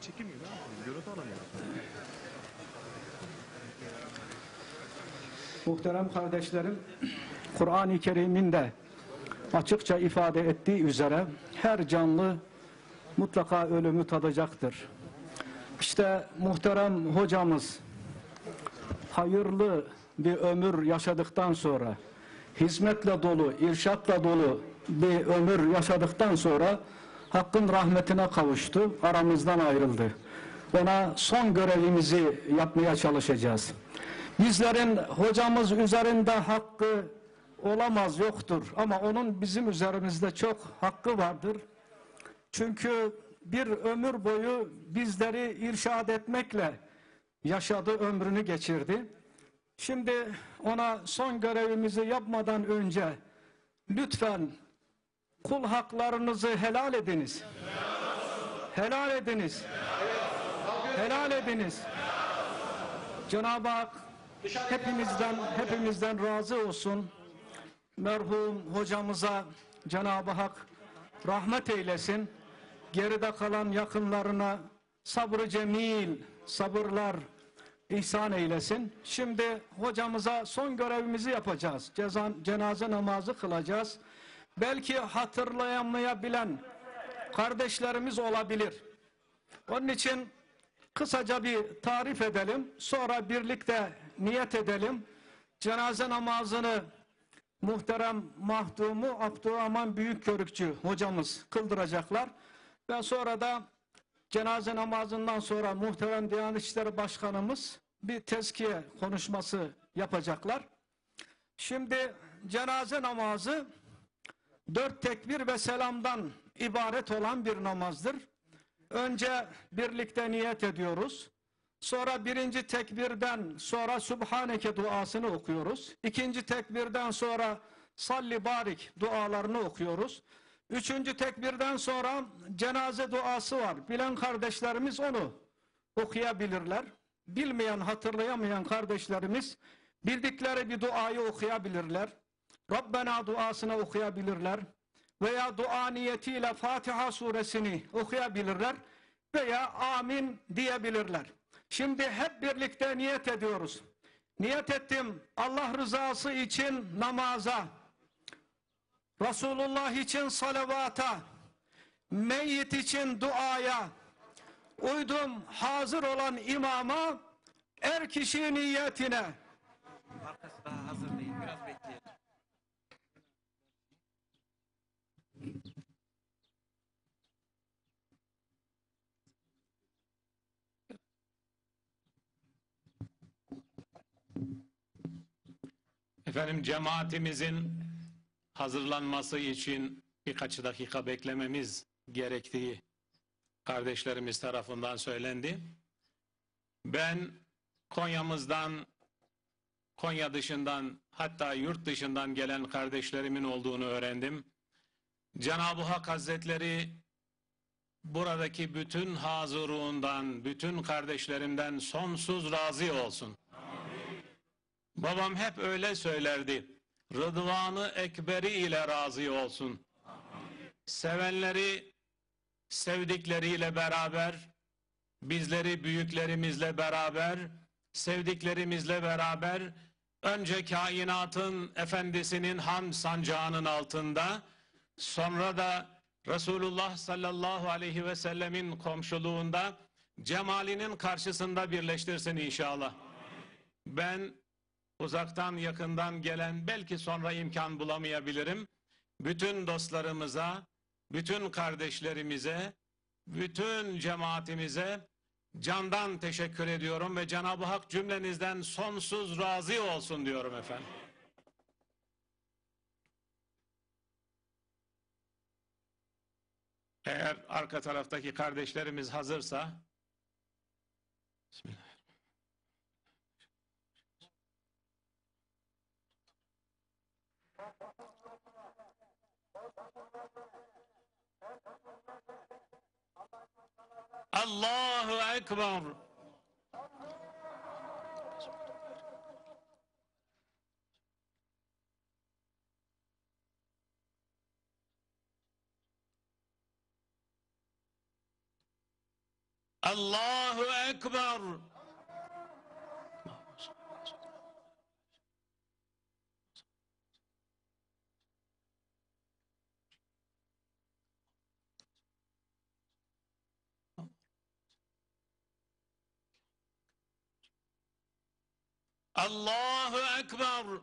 çekilmiyor. Ne yapalım? Görüntü alamıyoruz. Muhterem kardeşlerim, Kur'an-ı Kerim'in de açıkça ifade ettiği üzere her canlı mutlaka ölümü tadacaktır. İşte muhterem hocamız hayırlı bir ömür yaşadıktan sonra hizmetle dolu, irşatla dolu bir ömür yaşadıktan sonra Hakk'ın rahmetine kavuştu, aramızdan ayrıldı. Ona son görevimizi yapmaya çalışacağız. Bizlerin hocamız üzerinde hakkı olamaz, yoktur. Ama onun bizim üzerimizde çok hakkı vardır. Çünkü bir ömür boyu bizleri irşad etmekle yaşadı, ömrünü geçirdi. Şimdi ona son görevimizi yapmadan önce lütfen kul haklarınızı helal ediniz. Helal ediniz. Helal ediniz. Cenab-ı Hak hepimizden hepimizden razı olsun. Merhum hocamıza Cenab-ı Hak rahmet eylesin. Geride kalan yakınlarına sabrı cemil, sabırlar ihsan eylesin. Şimdi hocamıza son görevimizi yapacağız. Cezan, cenaze namazı kılacağız. Belki hatırlayamayabilen kardeşlerimiz olabilir. Onun için kısaca bir tarif edelim. Sonra birlikte niyet edelim. Cenaze namazını muhterem mahdumu Abdurrahman Büyükkörükçü hocamız kıldıracaklar. Ve sonra da cenaze namazından sonra muhterem Diyanet İşleri Başkanımız bir tezkiye konuşması yapacaklar. Şimdi cenaze namazı dört tekbir ve selamdan ibaret olan bir namazdır. Önce birlikte niyet ediyoruz. Sonra birinci tekbirden sonra Subhaneke duasını okuyoruz. İkinci tekbirden sonra Salli Barik dualarını okuyoruz. Üçüncü tekbirden sonra cenaze duası var. Bilen kardeşlerimiz onu okuyabilirler. Bilmeyen, hatırlayamayan kardeşlerimiz bildikleri bir duayı okuyabilirler. Rabbena duasını okuyabilirler. Veya dua niyetiyle Fatiha suresini okuyabilirler. Veya amin diyebilirler. Şimdi hep birlikte niyet ediyoruz. Niyet ettim Allah rızası için namaza, Resulullah için salavata, meyyit için duaya, uydum hazır olan imama, er kişi niyetine. Arkası daha hazır değil. Biraz bekleyelim. Efendim cemaatimizin hazırlanması için birkaç dakika beklememiz gerektiği kardeşlerimiz tarafından söylendi. Ben Konya'mızdan, Konya dışından hatta yurt dışından gelen kardeşlerimin olduğunu öğrendim. Cenab-ı Hak Hazretleri buradaki bütün hazırundan, bütün kardeşlerimden sonsuz razı olsun. Babam hep öyle söylerdi. Rıdvanı ekberi ile razı olsun. Sevenleri sevdikleriyle beraber, bizleri büyüklerimizle beraber, sevdiklerimizle beraber önce kainatın efendisinin ham sancağının altında, sonra da Resulullah sallallahu aleyhi ve sellemin komşuluğunda cemalinin karşısında birleştirsin inşallah. Ben uzaktan yakından gelen belki sonra imkan bulamayabilirim. Bütün dostlarımıza, bütün kardeşlerimize, bütün cemaatimize candan teşekkür ediyorum ve Cenab-ı Hak cümlenizden sonsuz razı olsun diyorum efendim. Eğer arka taraftaki kardeşlerimiz hazırsa Bismillah. الله أكبر. الله أكبر. الله أكبر.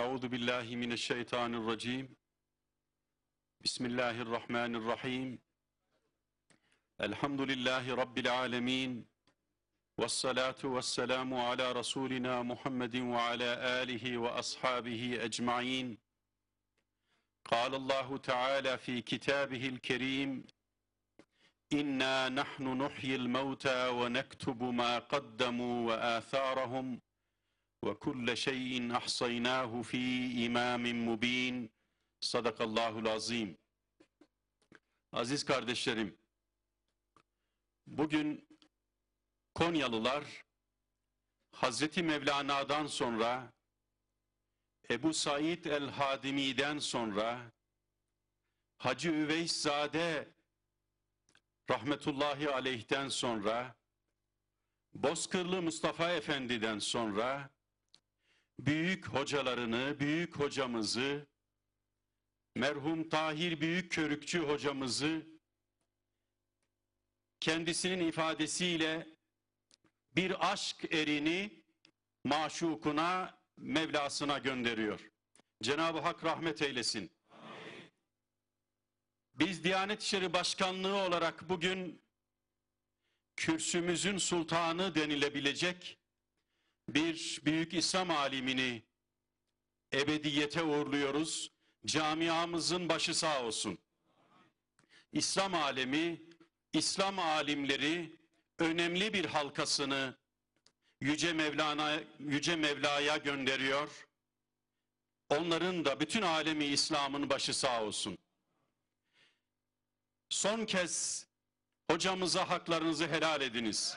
أعوذ بالله من الشيطان الرجيم. بسم الله الرحمن الرحيم. الحمد لله رب العالمين والصلاة والسلام على رسولنا محمد وعلى آله وأصحابه أجمعين. قال الله تعالى في كتابه الكريم إنا نحن نحيي الموتى ونكتب ما قدموا وآثارهم وكل شيء أحصيناه في إمام مبين Sadakallahul azim. Aziz kardeşlerim, bugün Konyalılar Hazreti Mevlana'dan sonra Ebu Said el-Hadimi'den sonra Hacı Üveyszade rahmetullahi aleyh'ten sonra Bozkırlı Mustafa Efendi'den sonra büyük hocalarını, büyük hocamızı, merhum Tahir Büyükkörükçü hocamızı kendisinin ifadesiyle bir aşk erini maşukuna, Mevlasına gönderiyor. Cenab-ı Hak rahmet eylesin. Biz Diyanet İşleri Başkanlığı olarak bugün kürsümüzün sultanı denilebilecek bir büyük İslam alimini ebediyete uğurluyoruz. Camiamızın başı sağ olsun. İslam alemi, İslam alimleri önemli bir halkasını Yüce Mevlana Yüce Mevla'ya gönderiyor. Onların da bütün alemi İslam'ın başı sağ olsun. Son kez hocamıza haklarınızı helal ediniz.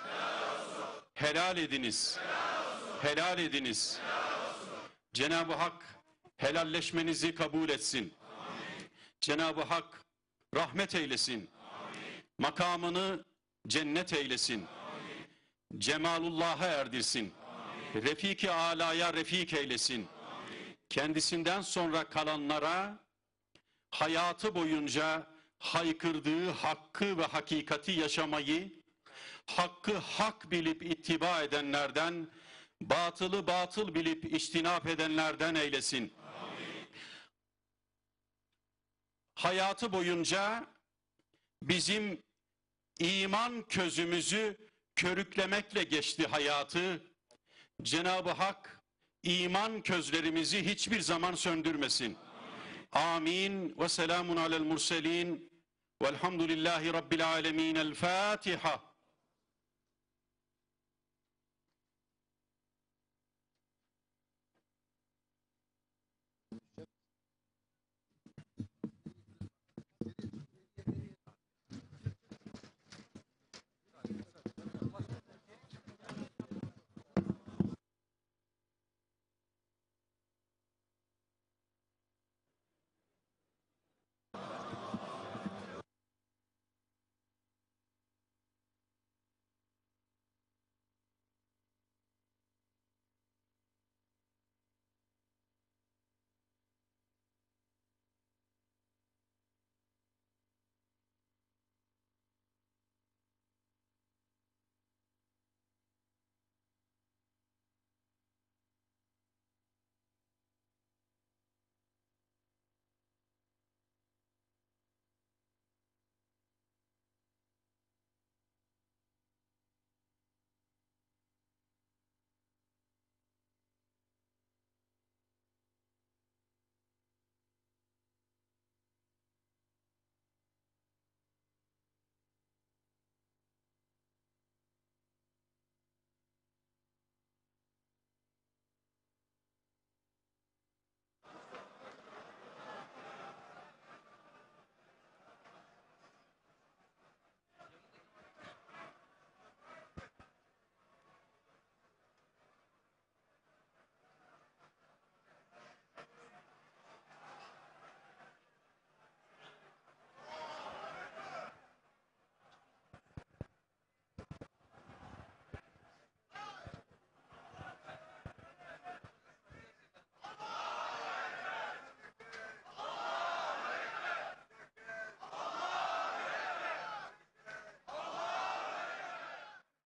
Helal ediniz. Helal ediniz. Cenab-ı Hak helalleşmenizi kabul etsin. Cenab-ı Hak rahmet eylesin. Makamını cennet eylesin. Cemalullah'a erdirsin. Refiki alaya refik eylesin. Kendisinden sonra kalanlara hayatı boyunca haykırdığı hakkı ve hakikati yaşamayı, hakkı hak bilip ittiba edenlerden, batılı batıl bilip içtinap edenlerden eylesin. Hayatı boyunca bizim iman közümüzü körüklemekle geçti hayatı. Cenab-ı Hak iman közlerimizi hiçbir zaman söndürmesin. Amin ve selamun alel murselin velhamdülillahi rabbil alemin. El Fatiha.